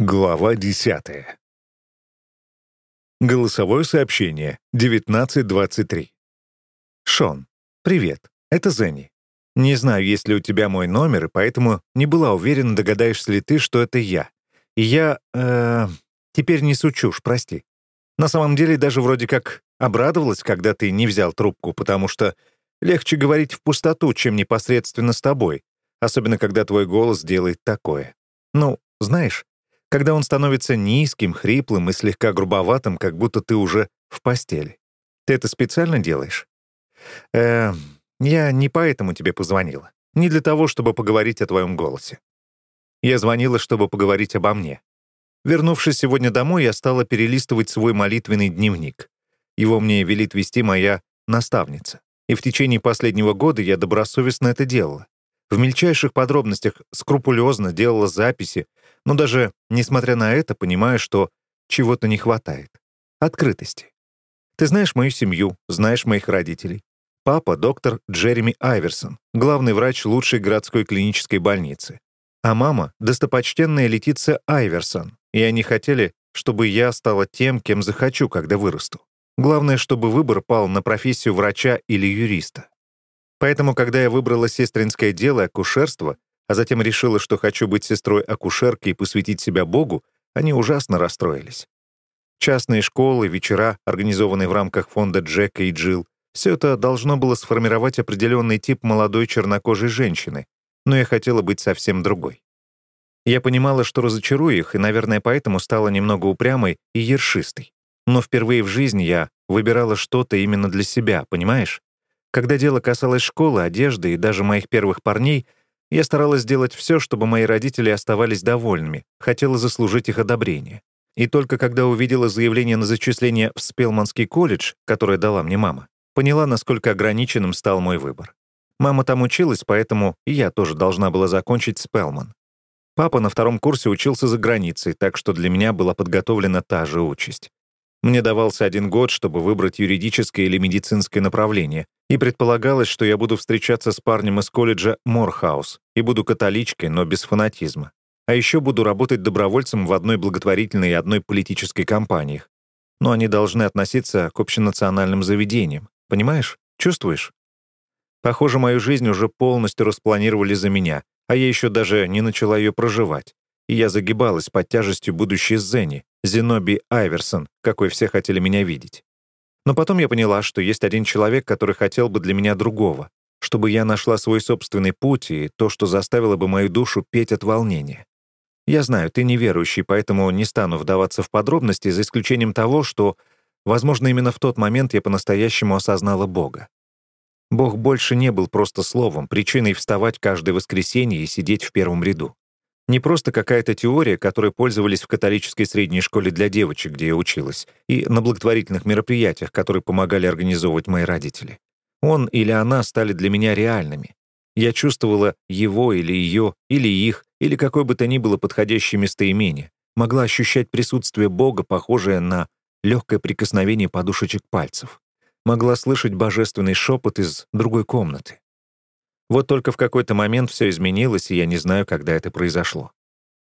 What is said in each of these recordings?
Глава 10. Голосовое сообщение 1923. Шон, привет. Это Зенни. Не знаю, есть ли у тебя мой номер, и поэтому не была уверена, догадаешься ли ты, что это я. И я... Э, теперь не сучушь, прости. На самом деле даже вроде как обрадовалась, когда ты не взял трубку, потому что легче говорить в пустоту, чем непосредственно с тобой, особенно когда твой голос делает такое. Ну, знаешь, когда он становится низким, хриплым и слегка грубоватым, как будто ты уже в постели. Ты это специально делаешь? Э, я не поэтому тебе позвонила. Не для того, чтобы поговорить о твоем голосе. Я звонила, чтобы поговорить обо мне. Вернувшись сегодня домой, я стала перелистывать свой молитвенный дневник. Его мне велит вести моя наставница. И в течение последнего года я добросовестно это делала. В мельчайших подробностях скрупулезно делала записи, но даже, несмотря на это, понимаю, что чего-то не хватает. Открытости. Ты знаешь мою семью, знаешь моих родителей. Папа — доктор Джереми Айверсон, главный врач лучшей городской клинической больницы. А мама — достопочтенная Летиция Айверсон, и они хотели, чтобы я стала тем, кем захочу, когда вырасту. Главное, чтобы выбор пал на профессию врача или юриста. Поэтому, когда я выбрала сестринское дело акушерство, а затем решила, что хочу быть сестрой акушерки и посвятить себя Богу, они ужасно расстроились. Частные школы, вечера, организованные в рамках фонда Джека и Джилл, все это должно было сформировать определенный тип молодой чернокожей женщины, но я хотела быть совсем другой. Я понимала, что разочарую их, и, наверное, поэтому стала немного упрямой и ершистой. Но впервые в жизни я выбирала что-то именно для себя, понимаешь? Когда дело касалось школы, одежды и даже моих первых парней, я старалась сделать все, чтобы мои родители оставались довольными, хотела заслужить их одобрение. И только когда увидела заявление на зачисление в Спелманский колледж, которое дала мне мама, поняла, насколько ограниченным стал мой выбор. Мама там училась, поэтому и я тоже должна была закончить Спелман. Папа на втором курсе учился за границей, так что для меня была подготовлена та же участь. Мне давался один год, чтобы выбрать юридическое или медицинское направление, и предполагалось, что я буду встречаться с парнем из колледжа Морхаус и буду католичкой, но без фанатизма. А еще буду работать добровольцем в одной благотворительной и одной политической компаниях. Но они должны относиться к общенациональным заведениям. Понимаешь? Чувствуешь? Похоже, мою жизнь уже полностью распланировали за меня, а я еще даже не начала ее проживать. И я загибалась под тяжестью будущей Зенни, Зеноби Айверсон, какой все хотели меня видеть. Но потом я поняла, что есть один человек, который хотел бы для меня другого, чтобы я нашла свой собственный путь и то, что заставило бы мою душу петь от волнения. Я знаю, ты неверующий, поэтому не стану вдаваться в подробности, за исключением того, что, возможно, именно в тот момент я по-настоящему осознала Бога. Бог больше не был просто словом, причиной вставать каждое воскресенье и сидеть в первом ряду. Не просто какая-то теория, которой пользовались в католической средней школе для девочек, где я училась, и на благотворительных мероприятиях, которые помогали организовывать мои родители. Он или она стали для меня реальными. Я чувствовала его или ее, или их, или какое бы то ни было подходящее местоимение. Могла ощущать присутствие Бога, похожее на легкое прикосновение подушечек пальцев. Могла слышать божественный шепот из другой комнаты. Вот только в какой-то момент все изменилось, и я не знаю, когда это произошло.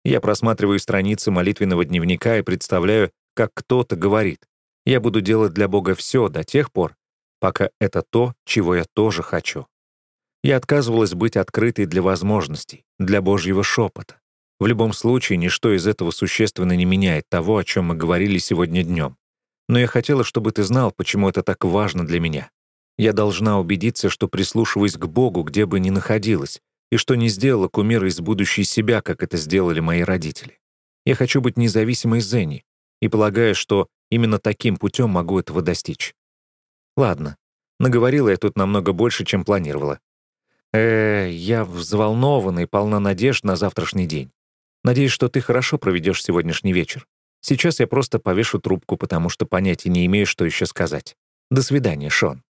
Я просматриваю страницы молитвенного дневника и представляю, как кто-то говорит, «Я буду делать для Бога все до тех пор, пока это то, чего я тоже хочу». Я отказывалась быть открытой для возможностей, для Божьего шепота. В любом случае, ничто из этого существенно не меняет того, о чем мы говорили сегодня днем. Но я хотела, чтобы ты знал, почему это так важно для меня. Я должна убедиться, что прислушиваюсь к Богу, где бы ни находилась, и что не сделала кумира из будущей себя, как это сделали мои родители. Я хочу быть независимой Зенни, и полагаю, что именно таким путем могу этого достичь. Ладно, наговорила я тут намного больше, чем планировала. Э, я взволнована и полна надежд на завтрашний день. Надеюсь, что ты хорошо проведешь сегодняшний вечер. Сейчас я просто повешу трубку, потому что понятия не имею, что еще сказать. До свидания, Шон.